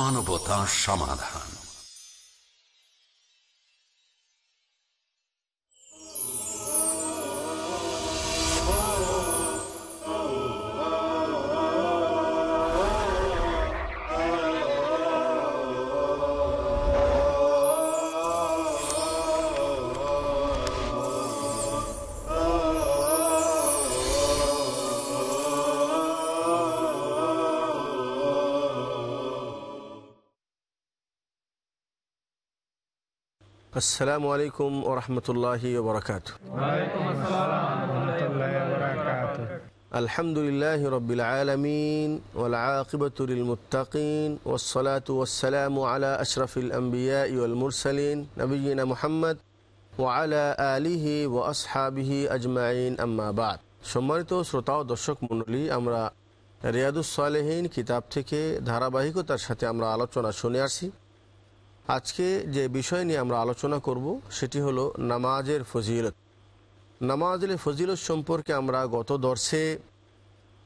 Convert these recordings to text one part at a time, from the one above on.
মানবতা সমাধান। আসসালামু আলাইকুম ওরহমতুল্লাহি ওবরাকাত আলহামদুলিল্লাহ রবিল আলমিন ওলাকিবতুল মুতাকিন ওসলাত ওসালাম আলা আশরফিল আম্বিয়া ইউল মুরসালিন নবীনা মুহাম্মদ ওয়ালা আলিহি ও আসহাবিহি আজমাইন আম্মাবাদ সম্মানিত শ্রোতা ও দর্শক মণ্ডলী, আমরা রিয়াদুসালেহীন কিতাব থেকে ধারাবাহিকতার সাথে আমরা আলোচনা শুনে আসি। আজকে যে বিষয় নিয়ে আমরা আলোচনা করব, সেটি হলো নামাজের ফজিলত। নামাজের ফজিলত সম্পর্কে আমরা গত দর্শে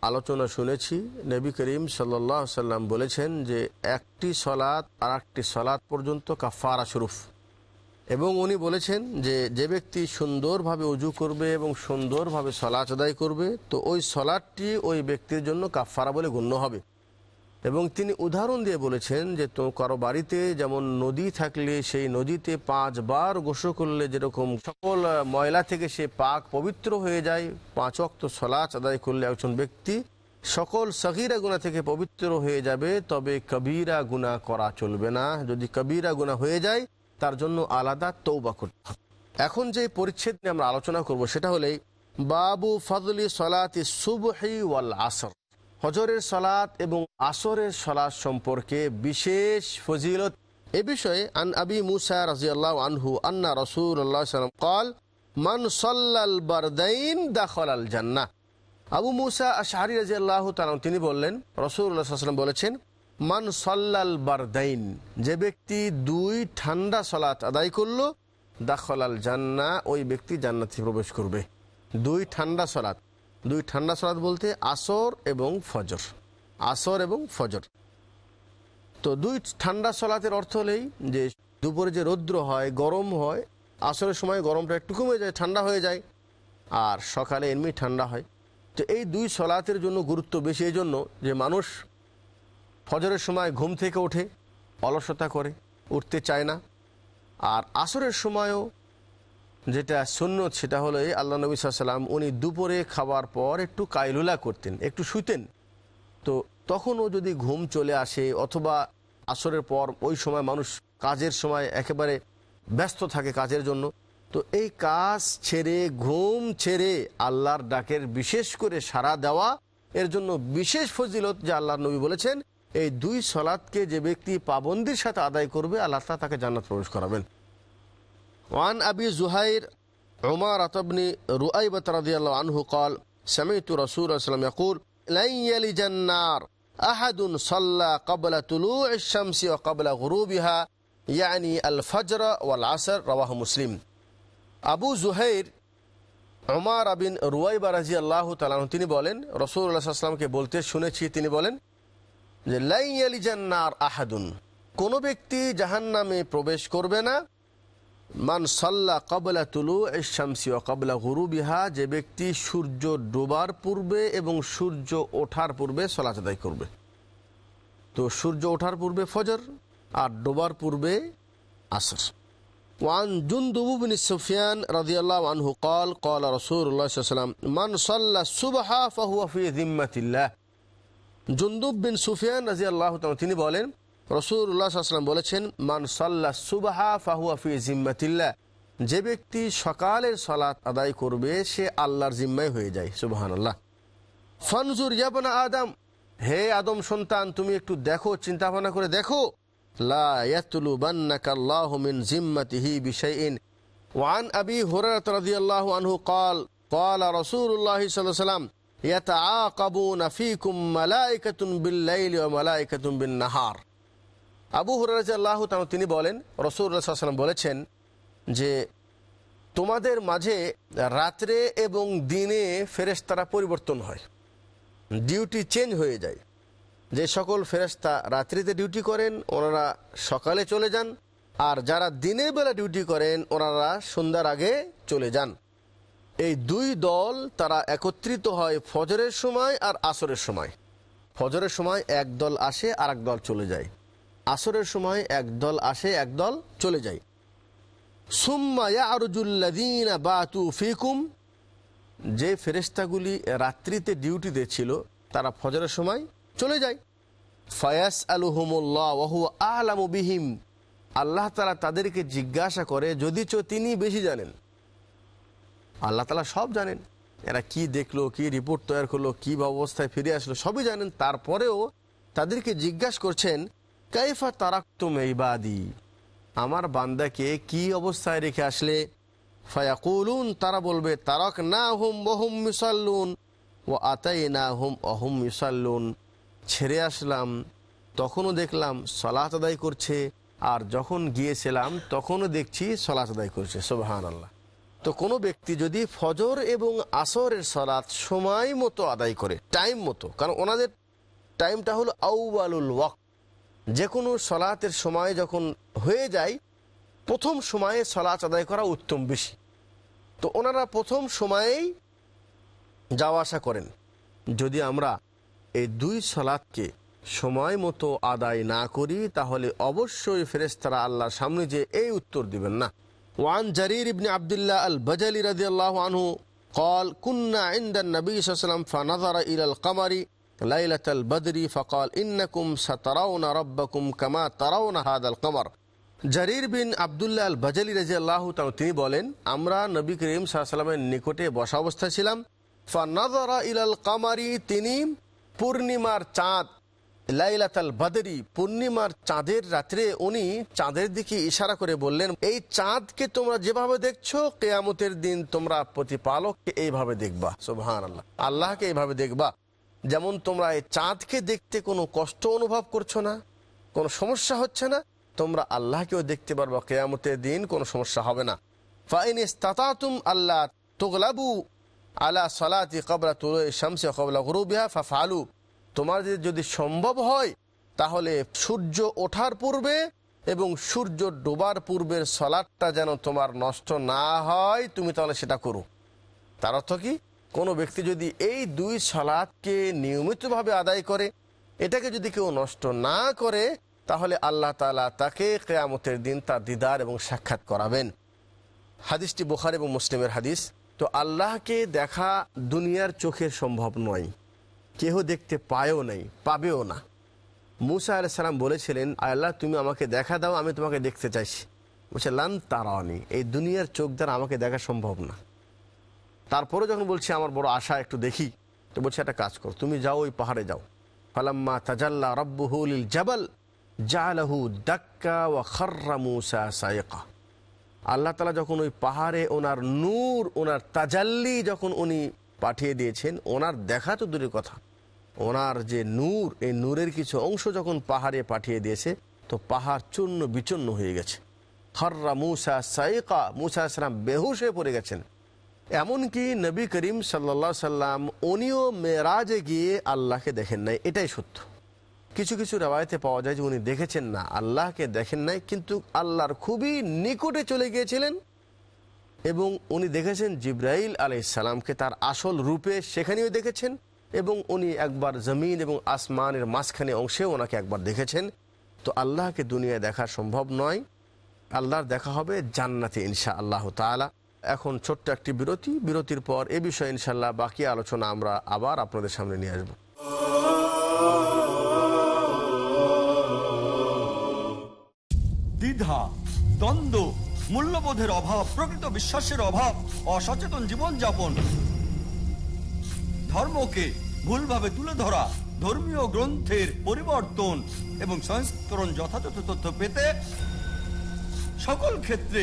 আলোচনা শুনেছি। নবী করিম সাল্লাহ সাল্লাম বলেছেন যে একটি সলাৎ আর একটি সলাৎ পর্যন্ত কাফারা শরুফ এবং উনি বলেছেন যে যে ব্যক্তি সুন্দরভাবে উজু করবে এবং সুন্দরভাবে সলাচ আদায় করবে, তো ওই সলাটটি ওই ব্যক্তির জন্য কাফারা বলে গণ্য হবে। এবং তিনি উদাহরণ দিয়ে বলেছেন যে তো কারও বাড়িতে যেমন নদী থাকলে সেই নদীতে পাঁচবার গোসল করলে যেরকম সকল ময়লা থেকে সে পাক পবিত্র হয়ে যায়, পাঁচ অক্ত সলাচ আদায় করলে একজন ব্যক্তি সকল সগিরা গুণা থেকে পবিত্র হয়ে যাবে, তবে কবিরা গুণা করা চলবে না। যদি কবিরা গুণা হয়ে যায়, তার জন্য আলাদা তৌবা করতে হবে। এখন যে পরিচ্ছেদ নিয়ে আমরা আলোচনা করব সেটা হলেই বাবু ফজলি সলাতি সুবহি ওয়াল আসর। হজরের সলাত এবং আসরের সলাৎ সম্পর্কে বিশেষ ফজিলত। এ বিষয়ে আন আবি মুসা রাজিয়াল্লাহ আনহু আন্না রসুল্লাহ সাল্লাম কল মান সল্লাল বারদাইন দাখল আল জান্না আবু মুসা আশাহারি রাজিয়াল্লাহ তালাম তিনি বললেন রসুল্লাহ সাল্লাম বলেছেন, মান সল্লাল বারদাইন, যে ব্যক্তি দুই ঠান্ডা সলাৎ আদায় করল দাখল আল জান্না ওই ব্যক্তি জান্নাতে প্রবেশ করবে। দুই ঠান্ডা সলাৎ দুই ঠান্ডা সলাদ বলতে আসর এবং ফজর। আসর এবং ফজর। তো দুই ঠান্ডা সলাতের অর্থ হলেই যে দুপুরে যে রৌদ্র হয়, গরম হয়, আসরের সময় গরমটা একটু কমে যায়, ঠান্ডা হয়ে যায়, আর সকালে এমনি ঠান্ডা হয়। তো এই দুই সলাতের জন্য গুরুত্ব বেশি এই জন্য যে মানুষ ফজরের সময় ঘুম থেকে ওঠে অলসতা করে, উঠতে চায় না, আর আসরের সময়ও যেটা সুন্নত, সেটা হলো আল্লাহ নবী সাল্লাম উনি দুপুরে খাওয়ার পর একটু কাইলুলা করতেন, একটু শুইতেন তো তখনও যদি ঘুম চলে আসে অথবা আসরের পর ওই সময় মানুষ কাজের সময় একেবারে ব্যস্ত থাকে কাজের জন্য, তো এই কাজ ছেড়ে, ঘুম ছেড়ে আল্লাহর ডাকের বিশেষ করে সাড়া দেওয়া, এর জন্য বিশেষ ফজিলত যে আল্লাহ নবী বলেছেন, এই দুই সলাদকে যে ব্যক্তি পাবন্দির সাথে আদায় করবে, আল্লাহ তাকে জান্নাত প্রবেশ করাবেন। وعن أبي زهير عمارة بن رؤيبة رضي الله عنه قال سمعت رسول الله صلى الله عليه وسلم يقول لن يلج النار أحد صلى قبل طلوع الشمس وقبل غروبها يعني الفجر والعصر رواه مسلم আবু জুহাইর ওমার আবিন রুয়াইবা রাজি আল্লাহ তালাহ তিনি বলেন রসুল্লাহ আসলামকে বলতে শুনেছি তিনি বলেন যে লাই আলিজান্নার আহাদুন কোনো ব্যক্তি জাহান নামে প্রবেশ করবে না মানসাল্লা কবলা তুলু ইশামসি ও কবলা গুরুবিহা, যে ব্যক্তি সূর্য ডোবার পূর্বে এবং সূর্য ওঠার পূর্বে সলাচ আদায় করবে। তো সূর্য ওঠার পূর্বে ফজর আর ডোবার পূর্বে আসর। ওয়ান জুন্দুবুবিন সুফিয়ান রাজিয়াল্লাহ আনহু কল কল রসুল্লাহাম মান সাল্লা সুবাহা ফাহুয়া ফি জিম্মাতিল্লাহ জুন্দুব বিন সুফিয়ান রাজিয়াল্লাহ তিনি বলেন রসুল্লাহ সাল্লাম বলেছেন মান সাল্লা সুবাহা ফাহুয়া ফি জিম্মাতিল্লাহ যে ব্যক্তি সকালের সলাৎ আদায় করবে সে আল্লাহর জিম্মায় হয়ে যায় সুবাহান আল্লাহ ফনজুর ইয়াবনা আদম হে আদম সন্তান তুমি একটু দেখো চিন্তা ভাবনা করে দেখো লা ইয়াতুলু বান্নাকা আল্লাহু মিন জিম্মাতিহি বিশাইইন وعن أبي هريرة رضي الله عنه قال قال رسول الله صلى الله عليه وسلم يتعاقبون فيكم ملائكة بالليل وملائكة بالنهار আবু হুরাজ আল্লাহ তিনি বলেন রসুল্লাহাম বলেছেন যে, তোমাদের মাঝে রাত্রে এবং দিনে ফেরেশতারা পরিবর্তন হয়। ডিউটি চেঞ্জ হয়ে যায়। যে সকল ফেরেস্তা রাত্রিতে ডিউটি করেন, ওনারা সকালে চলে যান, আর যারা দিনের বেলা ডিউটি করেন, ওনারা সন্ধ্যার আগে চলে যান। এই দুই দল তারা একত্রিত হয় ফজরের সময় আর আসরের সময়। ফজরের সময় এক দল আসে আর দল চলে যায়। আসরের সময় এক দল আসে, এক দল চলে যায়। সুম্মা ইয়ারুজুল্লাযীনা বাতু ফিকুম, যে ফেরেস্তাগুলি রাত্রিতে ডিউটিতে ছিল তারা ফজরের সময় চলে যায়। ফয়াস আলুহমুল্লাহ ওহু বিহিম, আল্লাহ তালা তাদেরকে জিজ্ঞাসা করে, যদিচ তিনি বেশি জানেন। আল্লাহ তালা সব জানেন। এরা কি দেখল, কি রিপোর্ট তৈরি করল, কি অবস্থায় ফিরে আসলো, সবই জানেন। তারপরেও তাদেরকে জিজ্ঞাসা করছেন কাইফা তারাক্তুম ইবাদি? আমার বান্দাকে কি অবস্থায় রেখে আসলে? ফায়াকুলুন, তারা বলবে তারক না হুম বহুম মিসাল্লুন ও আতাই না হুম অহুম মিসাল্লুন ছেড়ে আসলাম, তখনও দেখলাম সলাত আদায় করছে, আর যখন গিয়েছিলাম, তখনও দেখছি সলাত আদায় করছে সোবাহান আল্লাহ তো কোনো ব্যক্তি যদি ফজর এবং আসরের সলাৎ সময় মতো আদায় করে, টাইম মতো, কারণ ওনাদের টাইমটা হলো আউবালুল ওয়াক যে কোনো সলাতের সময় যখন হয়ে যায় প্রথম সময়ে সলাচ আদায় করা উত্তম বেশি তো ওনারা প্রথম সময়েই যাওয়া আসা করেন যদি আমরা এই দুই সলাৎকে সময় মতো আদায় না করি তাহলে অবশ্যই ফেরেস্তারা আল্লাহর সামনে যে এই উত্তর দিবেন না ওয়ান জারির ইবনে আবদুল্লাহ আল বজালি রাজি আল্লাহ আনহু قال كنا عند النبي صلى الله عليه وسلم فنظر إلى القمر বদরি ইন্নকুম বিন তিনি বলেন, আমরা নবী করিম সাহাশালামের নিকটে বসা অবস্থা ছিলাম। কামারি, তিনি পূর্ণিমার চাঁদ, লাইলাতাল বাদরি, পূর্ণিমার চাঁদের রাত্রে উনি চাঁদের দিকে ইশারা করে বললেন, এই চাঁদকে তোমরা যেভাবে দেখছ, কেয়ামতের দিন তোমরা প্রতিপালককে এইভাবে দেখবা। সুবহান আল্লাহ আল্লাহকে এইভাবে দেখবা। যেমন তোমরা এই চাঁদকে দেখতে কোনো কষ্ট অনুভব করছ না, কোনো সমস্যা হচ্ছে না, তোমরা আল্লাহকেও দেখতে পারবা, কেয়ামতের দিন কোনো সমস্যা হবে না। ফাইন ইস্তাতুম আল্লাহ তুগলাবু আলা সালাতি কবলা তুল শামসে কবলা গরুবিহা ফা ফালু তোমার যদি সম্ভব হয়, তাহলে সূর্য ওঠার পূর্বে এবং সূর্য ডোবার পূর্বের সলাদটা যেন তোমার নষ্ট না হয়, তুমি তাহলে সেটা করো। তার অর্থ কি? কোনো ব্যক্তি যদি এই দুই সলাদকে নিয়মিতভাবে আদায় করে, এটাকে যদি কেউ নষ্ট না করে, তাহলে আল্লাহ তালা তাকে কেয়ামতের দিন তার দিদার এবং সাক্ষাৎ করাবেন। হাদিসটি বোখার এবং মুসলিমের হাদিস। তো আল্লাহকে দেখা দুনিয়ার চোখের সম্ভব নয়। কেহ দেখতে পায়ও নাই, পাবেও না। মুসা আলাইসাল্লাম বলেছিলেন, আল্লাহ, তুমি আমাকে দেখা দাও, আমি তোমাকে দেখতে চাইছি। বলছে, লান তারানি, এই দুনিয়ার চোখ দ্বারা আমাকে দেখা সম্ভব না। তারপরে যখন বলছি, আমার বড় আশা, একটু দেখি। তো বলছে, একটা কাজ করো, তুমি যাও ওই পাহাড়ে যাও। ফালাম্মা তাজাল্লা রব্বুহুল জাবাল জালাহু দাক্কা ওয়া খর্রা মুসা সাইকা। আল্লাহ তালা যখন ওই পাহাড়ে ওনার নূর, ওনার তাজাল্লি যখন উনি পাঠিয়ে দিয়েছেন, ওনার দেখা তো দূরের কথা। ওনার যে নূর, এই নূরের কিছু অংশ যখন পাহাড়ে পাঠিয়ে দিয়েছে, তো পাহাড় চূর্ণ বিচূর্ণ হয়ে গেছে। হর্রা মুসা সাইকা, মুসা সালাম বেহুশ হয়ে পড়ে গেছেন। এমনকি নবী করিম সাল্লা সাল্লাম উনিও মেরাজে গিয়ে আল্লাহকে দেখেন নাই, এটাই সত্য। কিছু কিছু রেওয়ায়তে পাওয়া যায় যে উনি দেখেছেন না, আল্লাহকে দেখেন নাই, কিন্তু আল্লাহর খুবই নিকটে চলে গিয়েছিলেন এবং উনি দেখেছেন জিব্রাইল আলাইসালামকে তার আসল রূপে সেখানেও দেখেছেন এবং উনি একবার জমিন এবং আসমানের মাঝখানে অংশেও ওনাকে একবার দেখেছেন। তো আল্লাহকে দুনিয়ায় দেখা সম্ভব নয়, আল্লাহর দেখা হবে জান্নাতে ইনশা আল্লাহ তালা এখন ছোট্ট একটি বিরতি। বিরতির পর এ বিষয়ে ইনশাল্লাহ বাকি আলোচনা আমরা আবার আপনাদের সামনে নিয়ে আসব। দ্বিধা, দ্বন্দ্ব, মূল্যবোধের অভাব, প্রকৃত বিশ্বাসের অভাব, অসচেতন জীবনযাপন। ধর্মকে ভুলভাবে তুলে ধরা, ধর্মীয় গ্রন্থের পরিবর্তন এবং সংস্করণ যথাযথ তথ্য পেতে সকল ক্ষেত্রে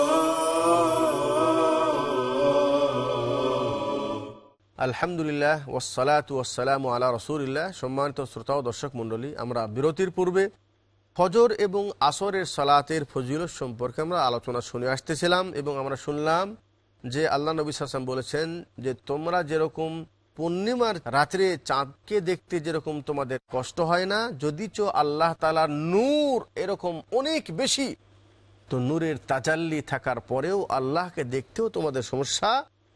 আলহামদুলিল্লাহ ওসালাত ওয়াসালাম আলা রসুলিল্লাহ। সম্মানিত শ্রোতা ও দর্শক মণ্ডলী, আমরা বিরতির পূর্বে ফজর এবং আসরের সালাতের ফজিলত সম্পর্কে আমরা আলোচনা শুনে আসতেছিলাম এবং আমরা শুনলাম যে আল্লাহ নবী সাসাম বলেছেন যে তোমরা যেরকম পূর্ণিমার রাত্রে চাঁদকে দেখতে যেরকম তোমাদের কষ্ট হয় না, যদিচ আল্লাহ তালার নূর এরকম অনেক বেশি, তো নূরের তাজাল্লি থাকার পরেও আল্লাহকে দেখতেও তোমাদের সমস্যা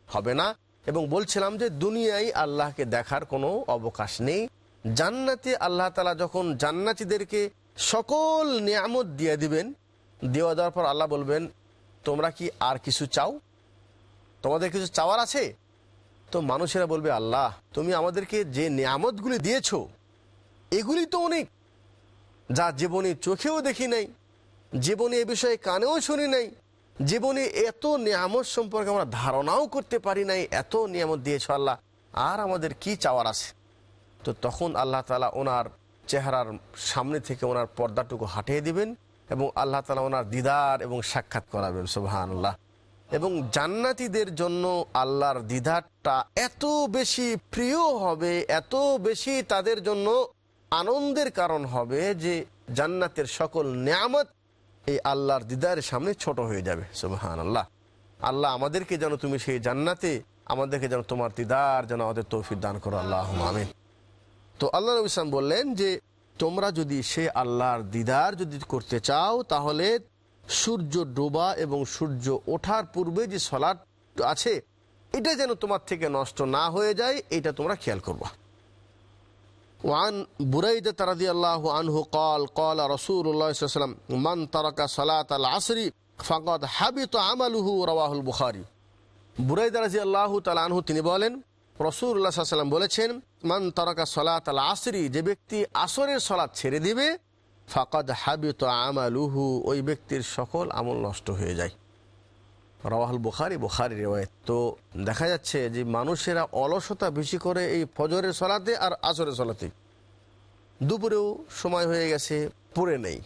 হবে না। এবং বলছিলাম যে দুনিয়ায় আল্লাহকে দেখার কোনো অবকাশ নেই। জান্নাতে আল্লাহ তালা যখন জান্নাতিদেরকে সকল নিয়ামত দিয়ে দিবেন, দেওয়া দেওয়ার পর আল্লাহ বলবেন, তোমরা কি আর কিছু চাও? তোমাদের কিছু চাওয়ার আছে? তো মানুষেরা বলবে, আল্লাহ, তুমি আমাদেরকে যে নিয়ামতগুলি দিয়েছ, এগুলি তো অনেক, যা জীবনে চোখেও দেখি নাই, জীবনে এ বিষয়ে কানেও শুনি নাই জীবনে এত নিয়ামত সম্পর্কে আমরা ধারণাও করতে পারি নাই, এত নিয়ামত দিয়েছ আল্লাহ। আর আমাদের কি চাওয়ার আছে? তো তখন আল্লাহ তালা ওনার চেহারার সামনে থেকে ওনার পর্দাটুকু হাটিয়ে দিবেন এবং আল্লাহ তালা ওনার দিদার এবং সাক্ষাৎ করাবেন সুবাহান আল্লাহ এবং জান্নাতিদের জন্য আল্লাহর দিদারটা এত বেশি প্রিয় হবে, এত বেশি তাদের জন্য আনন্দের কারণ হবে যে জান্নাতের সকল নিয়ামত এই আল্লাহর দিদারের সামনে ছোট হয়ে যাবে। সুবাহান আল্লাহ আল্লাহ আমাদেরকে যেন তুমি সেই জান্নাতে, আমাদেরকে যেন তোমার দিদার যেন আমাদের তৌফিক দান করো। আল্লাহ আমিন। তো আল্লাহ নবী ইসলাম বললেন যে, তোমরা যদি সে আল্লাহর দিদার যদি করতে চাও, তাহলে সূর্য ডোবা এবং সূর্য ওঠার পূর্বে যে সলাট আছে, এটা যেন তোমার থেকে নষ্ট না হয়ে যায়, এটা তোমরা খেয়াল করবা। وعن بريدة رضي الله عنه قال قال رسول الله صلى الله عليه وسلم من ترك صلاة العصر فقد حبط عمله رواه البخاري বুরাইদা রাজি আল্লাহ তালু তিনি বলেন রসুল্লাহ সাল্লাম বলেছেন মান তারকা সলাত আল আসরি যে ব্যক্তি আসরের সলাৎ ছেড়ে দিবে ফাকাদ হাবিত আমালুহু ওই ব্যক্তির সকল আমল নষ্ট হয়ে যায় রওয়াহুল বুখারি বুখারি রেওয়ায়ত। তো দেখা যাচ্ছে যে মানুষেরা অলসতা বেশি করে এই ফজরের সলাতে আর আসরের সলাতে। দুপুরেও সময় হয়ে গেছে, পড়ে নেই।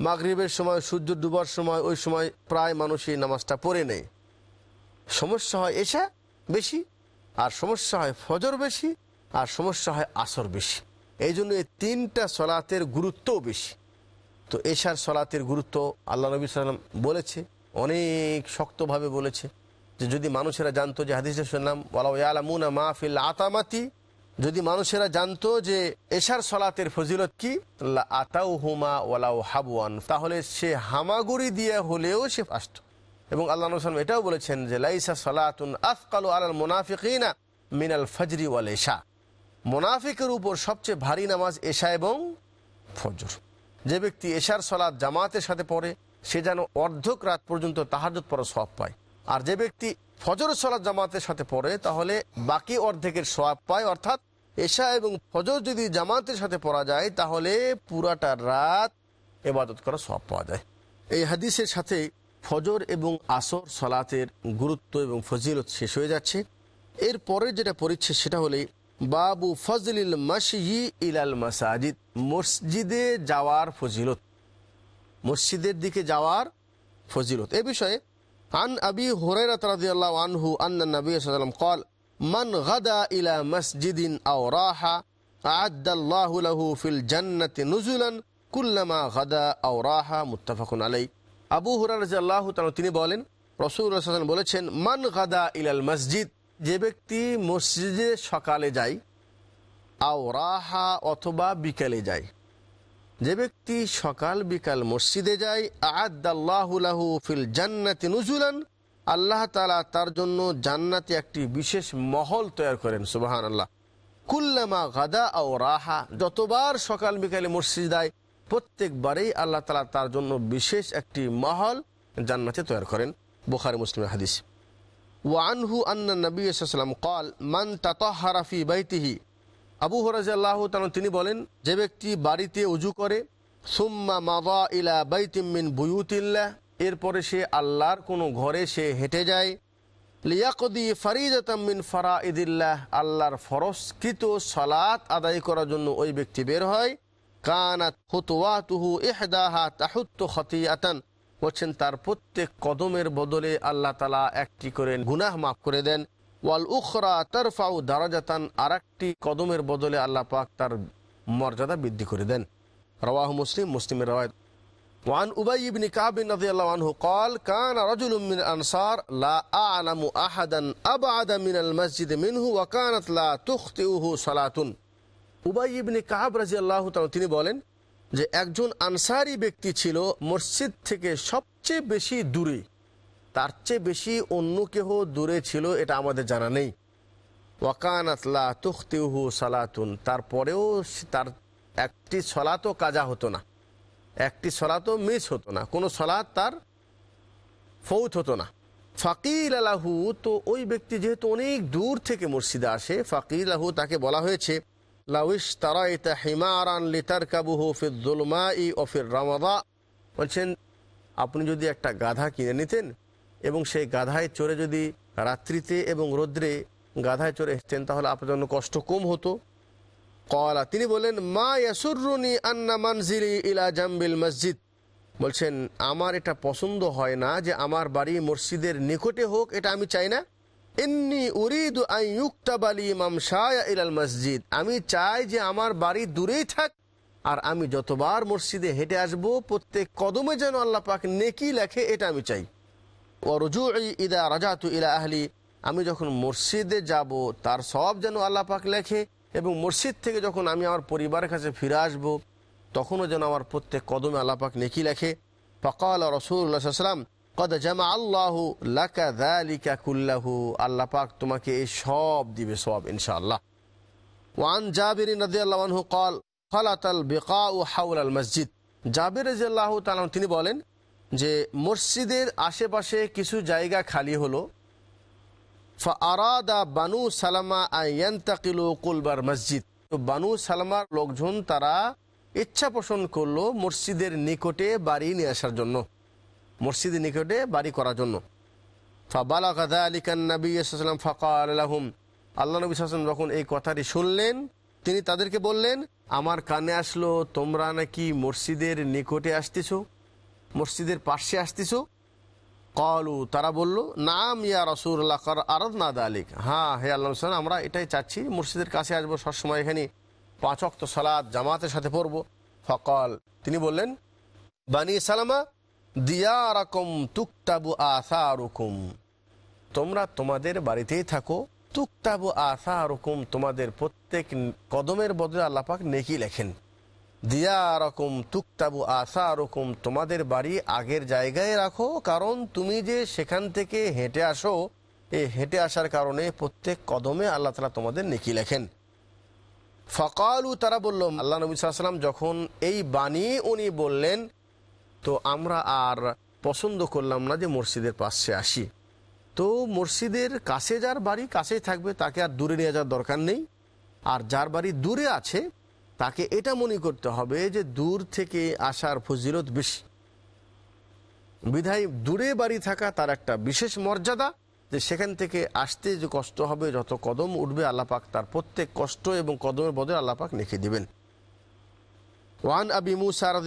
মাগরিবের সময়, সূর্য ডুবার সময়, ওই সময় প্রায় মানুষই নামাজটা পড়ে নেই। সমস্যা হয় এসা বেশি, আর সমস্যা হয় ফজর বেশি, আর সমস্যা হয় আসর বেশি। এই জন্য এই তিনটা সলাতের গুরুত্বও বেশি। তো এশার সলাতের গুরুত্ব আল্লাহ নবী সাল্লাম বলেছে অনেক শক্তভাবে বলেছে যে যদি মানুষেরা জানতো যে হাদিসে শুনলাম ওয়ালাউয়ালামুনা মাহফিল আতামাতি যদি মানুষেরা জানতো যে এশার সলাতের ফজিলত কি আতাউ হুমা ওয়ালাউ হাবুয়ান তাহলে সে হামাগুড়ি দিয়ে হলেও সে আসতো। এবং আল্লাহ নবী এটাও বলেছেন যে, লাইসা সলাতুন আফকালু আলাল মুনাফিকিনা মিনাল ফজরি ওয়াল এশা মোনাফিকের উপর সবচেয়ে ভারী নামাজ এশা এবং ফজর। যে ব্যক্তি এশার সলাদ জামাতের সাথে পড়ে সে যেন অর্ধক রাত পর্যন্ত তাহাজুদ পড়া সব পায়। আর যে ব্যক্তি ফজর সলাদ জামাতের সাথে পড়ে, তাহলে বাকি অর্ধেকের সব পায়। অর্থাৎ এশা এবং ফজর যদি জামাতের সাথে পড়া যায়, তাহলে পুরাটা রাত এবাদত করা সব পাওয়া যায়। এই হাদিসের সাথে ফজর এবং আসর সলাতের গুরুত্ব এবং ফজিলত শেষ হয়ে যাচ্ছে। এর পরে যেটা পড়ছে সেটা হলে বাবু ফজলিল মাসি ইলাল মাসাজিদ, মসজিদে যাওয়ার ফজিলত। মসজিদের দিকে যাওয়ার ফজিলত। এ বিষয়ে আন আবি হুরাইরা আন্নাম আনহু কল, মান গাদা ইলা মসজিদিন লাহু ফিল নুজুলান কুল্লামা আলাই আবু তিনি বলেন রসুল বলেছেন, মান গাদা ইলাল মসজিদ যে ব্যক্তি মসজিদে সকালে যায়, আও রাহা অথবা বিকালে যায়। যে ব্যক্তি সকাল বিকাল মসজিদে যায় নুজুলান, আল্লাহ তালা তার জন্য জান্নাতে একটি বিশেষ মহল তৈরি করেন সুবাহান আল্লাহ কুল্লামা গাদা ও রাহা, যতবার সকাল বিকালে মসজিদ দেয় প্রত্যেকবারেই আল্লাহ তালা তার জন্য বিশেষ একটি মহল জান্নাতে তৈরি করেন, বুখারি মুসলিম হাদিস। ওয়ানহু আন্না নবী সাল্লাম কল, মান তাতাহারা ফি বাইতিহি আবু হরাজ হরাজাল্লাহ তিনি বলেন, যে ব্যক্তি বাড়িতে উজু করে, সুম্মা মাদা ইলা বাইতিমিন বুয়ুতিল্লাহ, এরপরে সে আল্লাহর কোনো ঘরে সে হেঁটে যায়। লিয়াকদি ফরিদাতামিন ফরা ইদিল্লাহ আল্লাহর ফরস্কৃত সালাত আদায় করার জন্য ওই ব্যক্তি বের হয়। খতিয়াতান, বলছেন, তার প্রত্যেক কদমের বদলে আল্লাহ তালা একটি করে গুনাহ মাফ করে দেন। ওয়াল উখরা তরফাউ দারাজাতান আর একটি কদমের বদলে আল্লাহ পাক তার মর্যাদা বৃদ্ধি করে দেন রওয়াহ মুসলিম মুসলিমের রওয়ায়ত وعن أبي بن كعب رضي الله عنه قال كان رجل من الأنصار لا أعلم أحدا أبعد من المسجد منه وكانت لا تخطئه صلاة উবাই ইবনে কাহাব রাজি আল্লাহ তিনি বলেন যে একজন আনসারি ব্যক্তি ছিল মসজিদ থেকে সবচেয়ে বেশি দূরে তার চেয়ে বেশি অন্য কেহ দূরে ছিল, এটা আমাদের জানা নেই। ওয়াকানাতলা তুখতিহু সালাতুন, তারপরেও তার একটি সলাতও কাজা হতো না। একটি সলাতও মিস হতো না, কোনো সলাৎ তার ফৌত হতো না। ফাকির আলাহু তো ওই ব্যক্তি যেহেতু অনেক দূর থেকে মসজিদে আসে ফাকির আলাহু তাকে বলা হয়েছে লাউস লাউইশ তারাইতা হিমারান লিতার কাবুহু ফির জুলমা ই অফির রামাদা বলছেন, আপনি যদি একটা গাধা কিনে নিতেন এবং সেই গাধায় চড়ে যদি রাত্রিতে এবং রোদ্রে গাধায় চড়ে এসতেন তাহলে আপনার জন্য কষ্ট কম হতো। কলা তিনি বলেন মা ইয়াসুরুনি আন্না মানজিরি ইলা জাম্বিল মসজিদ। বলছেন, আমার এটা পছন্দ হয় না যে আমার বাড়ি মসজিদের নিকটে হোক, এটা আমি চাই না। এমনি উরিদু আই ইউক্তাবালি ইমাম শাহ ইলাল মসজিদ। আমি চাই যে আমার বাড়ি দূরেই থাক, আর আমি যতবার মসজিদে হেঁটে আসব, প্রত্যেক কদমে যেন আল্লাহ পাক নেকি লেখে, এটা আমি চাই। ও রুজু ইদা রাজাতু ইলা আহলি আমি যখন মসজিদে যাব তার সব যেন আল্লাহ পাক লেখে এবং মসজিদ থেকে যখন আমি আমার পরিবারের কাছে ফিরে আসব, তখনও যেন আমার প্রত্যেক কদমে আল্লাহ পাক নেকি লেখে। ফকাল রসুল্লাহাম কদ জামা আল্লাহ লাকা কুল্লাহু আল্লাহ পাক তোমাকে এই সব দিবে সব ইনশাআল্লাহ। ওয়ান জাবির নদিয়াল্লাহু কল, খলাতাল বেকা ও হাউল আল মসজিদ জাবির রাজিয়াল্লাহ তালাম তিনি বলেন যে মসজিদের আশেপাশে কিছু জায়গা খালি হলো। ফারাদা বানু সালামা আয়ান্তাকিলু কুলবার মসজিদ। তো বানু সালামার লোকজন তারা ইচ্ছা পোষণ করল মসজিদের নিকটে বাড়ি নিয়ে আসার জন্য। মসজিদের নিকটে বাড়ি করার জন্য। ফাবালাগ আলিকান নবী সাল্লাম ফাঁকা আলহুম আল্লাহ নবী সাল্লাম যখন এই কথাটি শুনলেন, তিনি তাদেরকে বললেন, আমার কানে আসলো, তোমরা নাকি মসজিদের নিকটে আসতেছো? মসজিদের পাশে আসতেছো? কলু তারা বলল নাম ইয়া রসুল্লাহ কর আরদ না দালিক। হ্যাঁ হে আল্লাহ সাল্লাম, আমরা এটাই চাচ্ছি মসজিদের কাছে আসব সবসময় এখানে পাঁচ অক্ত সালাদ জামাতের সাথে পড়ব। ফকল তিনি বললেন বানি সালামা দিয়া রকম তুকতাবু আসারুকুম। তোমরা তোমাদের বাড়িতেই থাকো তুকতাবু আসারুকুম তোমাদের প্রত্যেক কদমের বদলে আল্লাপাক নেকি লেখেন। দিয়া রকম তুকতাবু আসা রকম তোমাদের বাড়ি আগের জায়গায় রাখো, কারণ তুমি যে সেখান থেকে হেঁটে আসো এই হেঁটে আসার কারণে প্রত্যেক কদমে আল্লাহ তালা তোমাদের নেকি লেখেন। ফকালু, তারা বলল, আল্লাহ নবী সাল্লাম যখন এই বাণী উনি বললেন, তো আমরা আর পছন্দ করলাম না যে মসজিদের পাশে আসি। তো মসজিদের কাছে যার বাড়ি কাছেই থাকবে, তাকে আর দূরে নিয়ে যাওয়ার দরকার নেই। আর যার বাড়ি দূরে আছে তাকে এটা মনে করতে হবে যে দূর থেকে আসার ফজিলত বেশি। বিধায় দূরে বাড়ি থাকা তার একটা বিশেষ মর্যাদা যে সেখান থেকে আসতে যে কষ্ট হবে, যত কদম উঠবে আল্লাপাক তার প্রত্যেক কষ্ট এবং কদমের বদলে আল্লাপাক লিখে দিবেন। ওয়ান আবি মুসা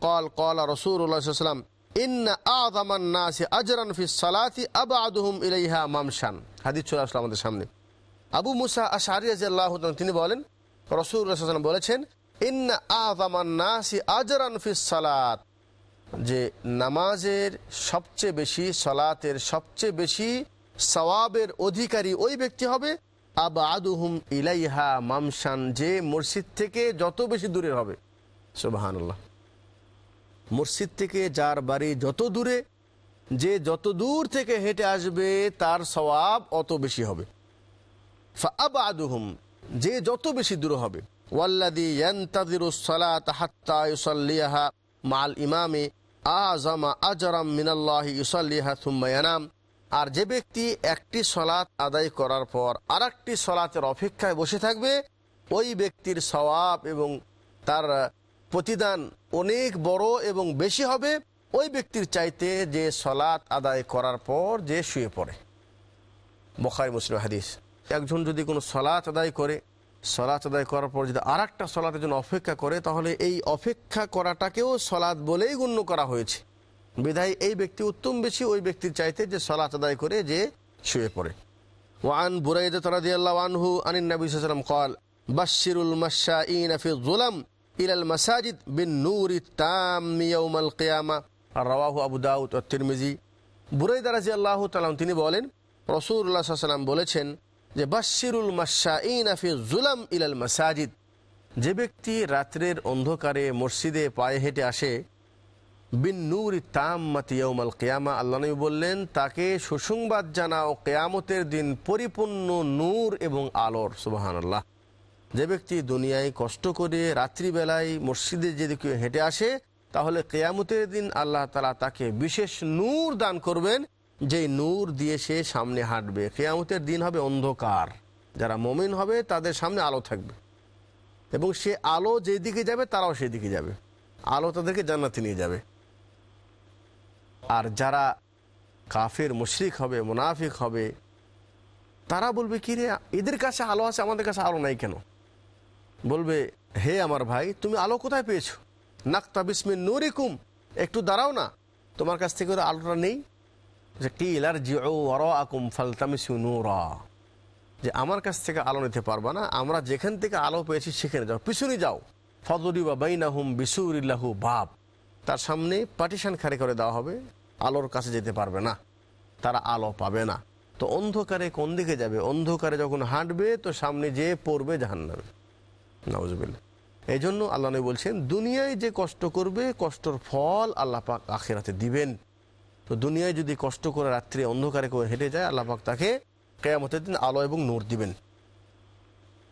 কল কল রসুলাম তিনি আবু মুসা আল্লাহ তিনি বলেন রাসূলুল্লাহ সাল্লাল্লাহু বলেছেন, ইন্না আযমান নাসি আজরান ফিস সালাত। যে নামাজের সবচেয়ে বেশি, সলাতের সবচেয়ে বেশি সওয়াবের অধিকারী ওই ব্যক্তি হবে আবা আদুহুম ইলাইহা মামশান, যে মসজিদ থেকে যত বেশি দূরে হবে। সুবাহান্লাহ মসজিদ থেকে যার বাড়ি যত দূরে, যে যত দূর থেকে হেঁটে আসবে, তার সওয়াব অত বেশি হবে। আদুহুম যে যত বেশি দূর হবে। ওয়াল্লাদি মাল আজরাম আর যে ব্যক্তি একটি সলাৎ আদায় করার পর আর একটি সলাতের অপেক্ষায় বসে থাকবে, ওই ব্যক্তির সওয়াব এবং তার প্রতিদান অনেক বড় এবং বেশি হবে। ওই ব্যক্তির চাইতে যে সলাৎ আদায় করার পর যে শুয়ে পড়ে। বখারি মুসলিম হাদিস। একজন যদি কোনো সলাচ আদায় করে সলাচ আদায় করার পর যদি আর একটা সলাতের জন্য অপেক্ষা করে, তাহলে এই অপেক্ষা করাটাকেও সলাদ বলেই গণ্য করা হয়েছে। বিধায় এই ব্যক্তি উত্তম বেশি, ওই ব্যক্তির চাইতে যে সলাচ আদায় করে যে শুয়ে পড়ে। ওয়ান বুরাইদ তরাদিয়াল্লাহ আনহু আনিন নবী সাল্লাম কল বাসিরুল মাসা ইন আফি জুলাম ইলাল মাসাজিদ বিন নূর তামিয়াউমাল কেয়ামা আর রাওয়াহু আবু দাউদ তিরমিজি। বুরাইদা রাজি আল্লাহ তালাম তিনি বলেন রসুল্লাহ সাল্লাম বলেছেন যে বাশশিরুল মাশাঈন ফি যুলাম ইলাল মাসাজিদ। যে ব্যক্তি রাত্রের অন্ধকারে মসজিদে পায়ে হেঁটে আসে, বিন নূর তাম্মাতিয়াউমাল কেয়ামা, আল্লাহ নবী বললেন, তাকে সুসংবাদ জানাও কেয়ামতের দিন পরিপূর্ণ নূর এবং আলোর সুবাহান আল্লাহ যে ব্যক্তি দুনিয়ায় কষ্ট করে রাত্রিবেলায় মসজিদে যদি কেউ হেঁটে আসে, তাহলে কেয়ামতের দিন আল্লাহ তালা তাকে বিশেষ নূর দান করবেন যেই নূর দিয়ে সে সামনে হাঁটবে। কেয়ামতের দিন হবে অন্ধকার। যারা মমিন হবে, তাদের সামনে আলো থাকবে। এবং সে আলো যেদিকে যাবে, তারাও সেদিকে যাবে। আলো তাদেরকে জান্নাতে নিয়ে যাবে। আর যারা কাফের, মুশরিক হবে, মুনাফিক হবে, তারা বলবে, কি রে, এদের কাছে আলো আছে, আমাদের কাছে আলো নাই কেন? বলবে, হে আমার ভাই, তুমি আলো কোথায় পেয়েছ? নাক্তা বিসমিন নুরিকুম, একটু দাঁড়াও না, তোমার কাছ থেকে আলোটা নেই। যে যে আমার কাছ থেকে আলো নিতে পারবা না, আমরা যেখান থেকে আলো পেয়েছি সেখানে যাও, পিছনে যাও। ফদরি বা বাইনাহুম বিসুরিল্লাহু বাপ তার সামনে পার্টিশন খারি করে দেওয়া হবে, আলোর কাছে যেতে পারবে না, তারা আলো পাবে না। তো অন্ধকারে কোন দিকে যাবে? অন্ধকারে যখন হাঁটবে, তো সামনে যেয়ে পড়বে জাহান্নামে। নওয়াজবিল্লা এই জন্য আল্লাহ বলছেন, দুনিয়ায় যে কষ্ট করবে, কষ্টর ফল আল্লাহ পাক আখেরাতে দিবেন। তো দুনিয়ায় যদি কষ্ট করে রাত্রে অন্ধকারে করে হেঁটে যায় আল্লাহ পাক তাকে কেয়ামতের দিন আলো এবং নূর দিবেন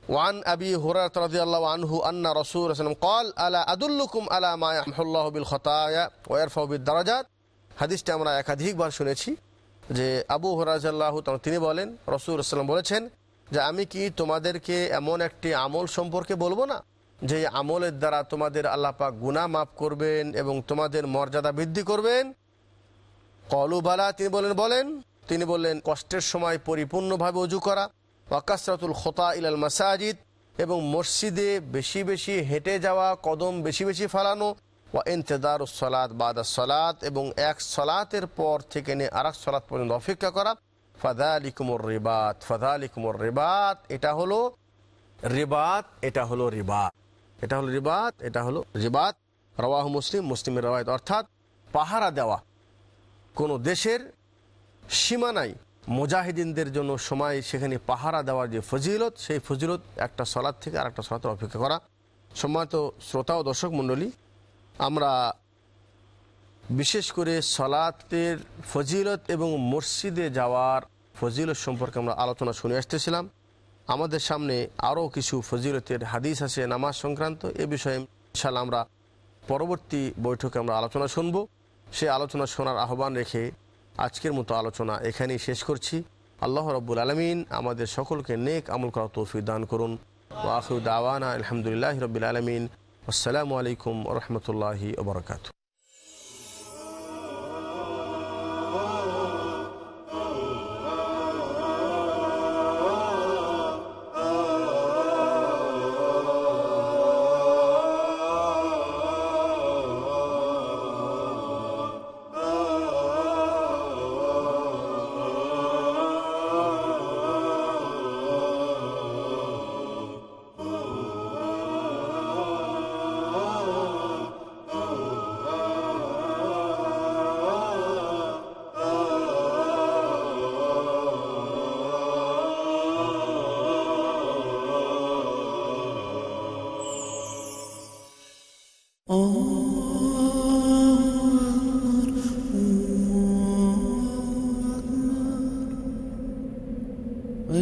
ওয়ান আবি হুরায়রা রাদিয়াল্লাহু আনহু আন্না রাসূল সাল্লাল্লাহু قال আলা আদুল্লুকুম আলা মা ইয়াহমুল্লাহু বিল খাতায়া ওয়া ইয়ারফাউ বিদ দারাজাত হাদিসটা আমরা একাধিকবার শুনেছি যে আবু হরাজাল্লাহ তিনি বলেন রসুল সাল্লাম বলেছেন যে আমি কি তোমাদেরকে এমন একটি আমল সম্পর্কে বলবো না যে আমলের দ্বারা তোমাদের আল্লাপাক গুনাহ মাফ করবেন এবং তোমাদের মর্যাদা বৃদ্ধি করবেন কলুবালা তিনি বলেন বলেন, তিনি বললেন, কষ্টের সময় পরিপূর্ণভাবে অজু করা ওয়াকাসরাতুল খোতা ইলাল মাসাজিদ, এবং মসজিদে বেশি বেশি হেঁটে যাওয়া, কদম বেশি বেশি ফালানো, ওয়া ইন্তেদার সলাদ বাদা সলাত, এবং এক সলাতের পর থেকে নিয়ে আর এক সলাত পর্যন্ত অপেক্ষা করা ফাদা আলিকুমর রেবাত ফাদা আলিকুমর রেবাত, এটা হলো রেবাত, এটা হলো রিবাত, এটা হলো রিবাত, এটা হলো রিবাত, রওয়াহ মুসলিম, মুসলিমের রওয়ায়ত, অর্থাৎ পাহারা দেওয়া। কোনো দেশের সীমানায় মুজাহিদিনদের জন্য সময় সেখানে পাহারা দেওয়ার যে ফজিলত, সেই ফজিলত একটা সলাদ থেকে আর একটা সলাতের অপেক্ষা করা। সম্মানিত শ্রোতা ও দর্শক মণ্ডলী, আমরা বিশেষ করে সলাতের ফজিলত এবং মসজিদে যাওয়ার ফজিলত সম্পর্কে আমরা আলোচনা শুনে আসতেছিলাম। আমাদের সামনে আরও কিছু ফজিলতের হাদিস আছে নামাজ সংক্রান্ত। এ বিষয়ে ইনশাল্লাহ আমরা পরবর্তী বৈঠকে আমরা আলোচনা শুনব। সে আলোচনা শোনার আহ্বান রেখে আজকের মতো আলোচনা এখানেই শেষ করছি। আল্লাহ রব্বুল আলমিন আমাদের সকলকে নেক আমল করা তৌফিক দান করুন। ও আখরুদ আওয়ানা আলহামদুলিল্লাহ রবিল আলমিন। আসসালামু আলাইকুম রহমতুল্লাহি ওবরাকাত